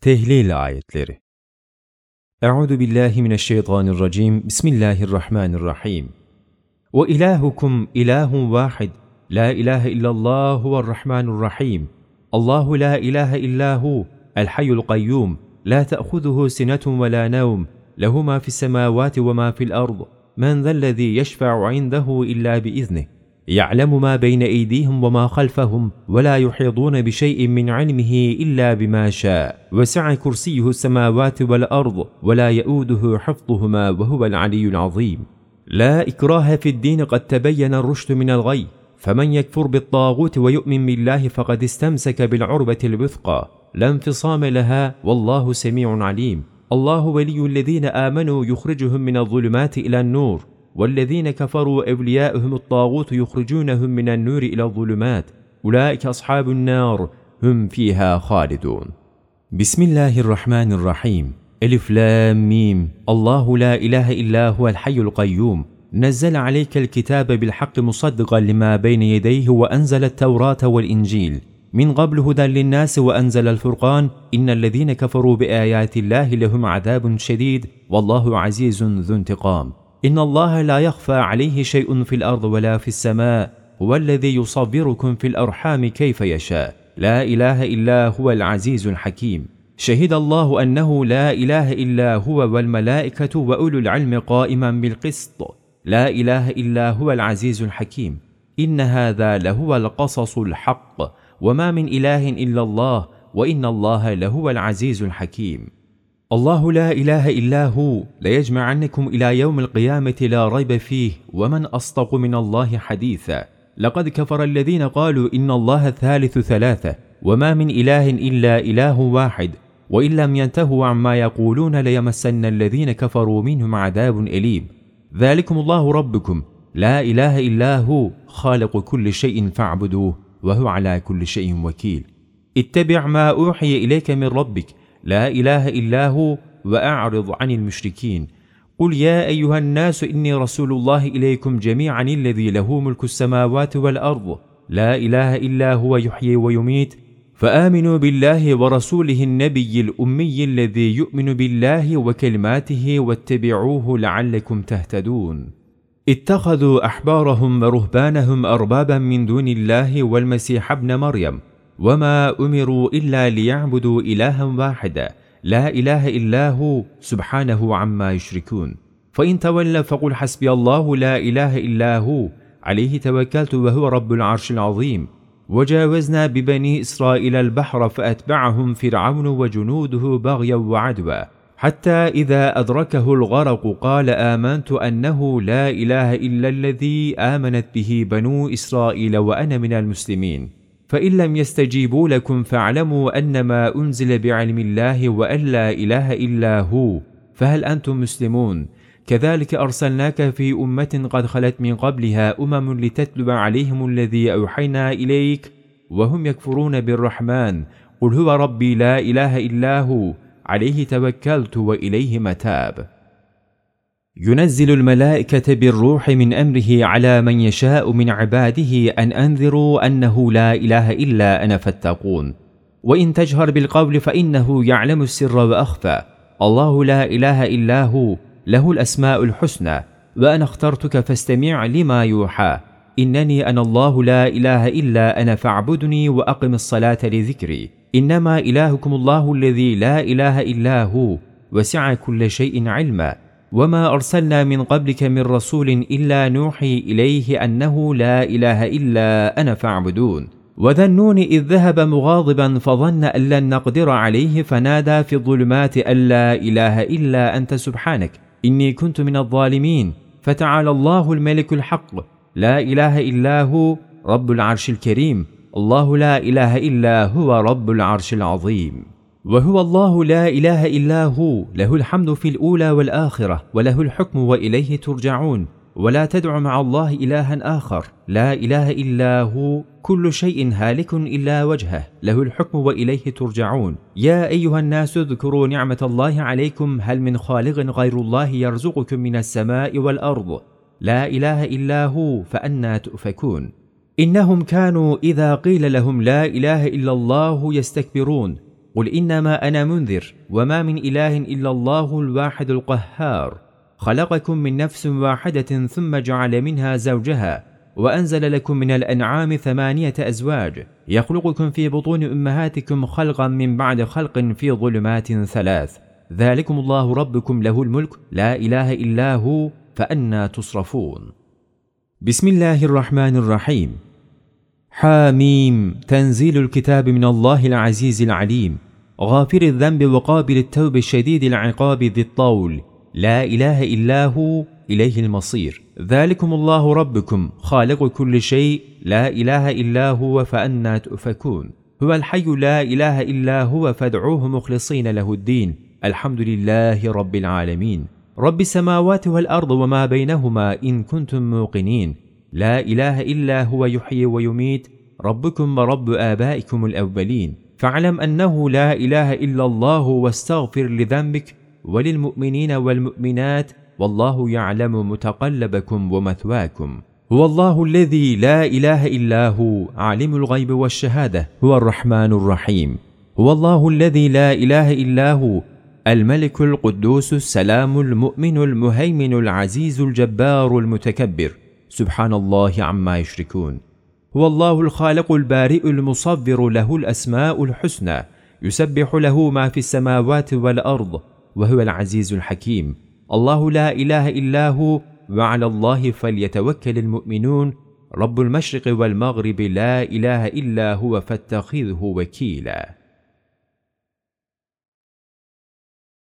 Tehlil ayetleri Euzu billahi mineşşeytanirracim. Bismillahirrahmanirrahim. Ve ilahukum ilahun vahid. La ilahe illallah huve'r-rahmanur-rahim. Allahu la ilahe illahu el hayyul kayyum. La ta'khuzuhu sinetun ve la nevm. Lehu ma fi's semavati ve ma fi'l ard. Men zellezî yeşfe'u indehu illa biiznihi. يعلم ما بين أيديهم وما خلفهم ولا يحيطون بشيء من علمه إلا بما شاء. وسع كرسيه السماوات والأرض ولا يئوده حفظهما وهو العلي العظيم. لا إكراه في الدين قد تبين الرشد من الغي. فمن يكفر بالطاغوت ويؤمن بالله فقد استمسك بالعربه الوثقى. لا انفصام لها والله سميع عليم. الله ولي الذين آمنوا يخرجهم من الظلمات إلى النور. والذين كفروا أولياؤهم الطاغوت يخرجونهم من النور إلى الظلمات أولئك أصحاب النار هم فيها خالدون. بسم الله الرحمن الرحيم. ألف لام ميم. الله لا إله إلا هو الحي القيوم. نزل عليك الكتاب بالحق مصدقا لما بين يديه وأنزل التوراة والإنجيل. من قبل هدى للناس وأنزل الفرقان. إن الذين كفروا بآيات الله لهم عذاب شديد. والله عزيز ذو انتقام. إن الله لا يخفى عليه شيء في الأرض ولا في السماء هو الذي يصوركم في الأرحام كيف يشاء لا إله إلا هو العزيز الحكيم شهد الله أنه لا إله إلا هو والملائكة وأولو العلم قائما بالقسط لا إله إلا هو العزيز الحكيم إن هذا لهو القصص الحق وما من إله إلا الله وإن الله لهو العزيز الحكيم الله لا إله إلا هو ليجمعنكم إلى يوم القيامة لا ريب فيه ومن أصدق من الله حديثا. لقد كفر الذين قالوا إن الله ثالث ثلاثة وما من إله إلا إله واحد. وإن لم ينتهوا عما يقولون ليمسن الذين كفروا منهم عذاب أليم. ذلكم الله ربكم. لا إله إلا هو خالق كل شيء فاعبدوه وهو على كل شيء وكيل. اتبع ما أوحي إليك من ربك. لا إله إلا هو وأعرض عن المشركين. قل يا أيها الناس إني رسول الله إليكم جميعا الذي له ملك السماوات والأرض. لا إله إلا هو يحيي ويميت. فآمنوا بالله ورسوله النبي الأمي الذي يؤمن بالله وكلماته واتبعوه لعلكم تهتدون. اتخذوا أحبارهم ورهبانهم اربابا من دون الله والمسيح ابن مريم. وما امروا الا ليعبدوا الها واحدا لا اله الا هو سبحانه عما يشركون. فان تولوا فقل حسبي الله لا اله الا هو عليه توكلت وهو رب العرش العظيم. وجاوزنا ببني اسرائيل البحر فاتبعهم فرعون وجنوده بغيا وعدوا. حتى اذا ادركه الغرق قال امنت انه لا اله الا الذي امنت به بنو اسرائيل وأنا من المسلمين. فإن لم يستجيبوا لكم فاعلموا انما أنزل بعلم الله وأن لا إله إلا هو فهل أنتم مسلمون؟ كذلك أرسلناك في أمة قد خلت من قبلها أمم لتتلو عليهم الذي أوحينا إليك وهم يكفرون بالرحمن قل هو ربي لا إله إلا هو عليه توكلت وإليه متاب. ينزل الملائكة بالروح من أمره على من يشاء من عباده أن أنذروا أنه لا إله إلا أنا فاتقون. وإن تجهر بالقول فإنه يعلم السر وأخفى. الله لا إله إلا هو له الأسماء الحسنى. وأنا اخترتك فاستمع لما يوحى. إنني أنا الله لا إله إلا أنا فاعبدني وأقم الصلاة لذكري. إنما إلهكم الله الذي لا إله إلا هو وسع كل شيء علما. وما ارسلنا من قبلك من رسول الا نوحي اليه انه لا اله الا أنا فاعبدون وذا النون اذ ذهب مغاضبا فظن ان لن نقدر عليه فنادى في الظلمات ان لا اله الا انت سبحانك اني كنت من الظالمين فتعالى الله الملك الحق لا اله الا هو رب العرش الكريم الله لا اله الا هو رب العرش العظيم وهو الله لا إله إلا هو له الحمد في الأولى والآخرة وله الحكم وإليه ترجعون ولا تدع مع الله إلها آخر لا إله إلا هو كل شيء هالك إلا وجهه له الحكم وإليه ترجعون. يا أيها الناس اذكروا نعمة الله عليكم هل من خالق غير الله يرزقكم من السماء والأرض؟ لا إله إلا هو فانى تؤفكون. إنهم كانوا إذا قيل لهم لا إله إلا الله يستكبرون قل انما أنا منذر وما من اله الا الله الواحد القهار. خلقكم من نفس واحدة ثم جعل منها زوجها وانزل لكم من الانعام ثمانيه ازواج يخلقكم في بطون امهاتكم خلقا من بعد خلق في ظلمات ثلاث. ذلكم الله ربكم له الملك لا اله الا هو فانى تصرفون. بسم الله الرحمن الرحيم. حاميم تنزيل الكتاب من الله العزيز العليم غافر الذنب وقابل التوب الشديد العقاب ذي الطول. لا إله إلا هو إليه المصير. ذلكم الله ربكم خالق كل شيء لا إله إلا هو فانى تؤفكون. هو الحي لا إله إلا هو فادعوه مخلصين له الدين. الحمد لله رب العالمين. رب السماوات والأرض وما بينهما إن كنتم موقنين. لا إله إلا هو يحيي ويميت ربكم ورب آبائكم الأولين. فاعلم أنه لا إله إلا الله واستغفر لذنبك وللمؤمنين والمؤمنات والله يعلم متقلبكم ومثواكم. هو الله الذي لا إله إلا هو عالم الغيب والشهادة هو الرحمن الرحيم. هو الله الذي لا إله إلا هو الملك القدوس السلام المؤمن المهيمن العزيز الجبار المتكبر. سبحان الله عما يشركون. هو الله الخالق البارئ المصبر له الأسماء الحسنى يسبح له ما في السماوات والأرض وهو العزيز الحكيم. الله لا إله إلا هو وعلى الله فليتوكل المؤمنون. رب المشرق والمغرب لا إله إلا هو فاتخذه وكيلا.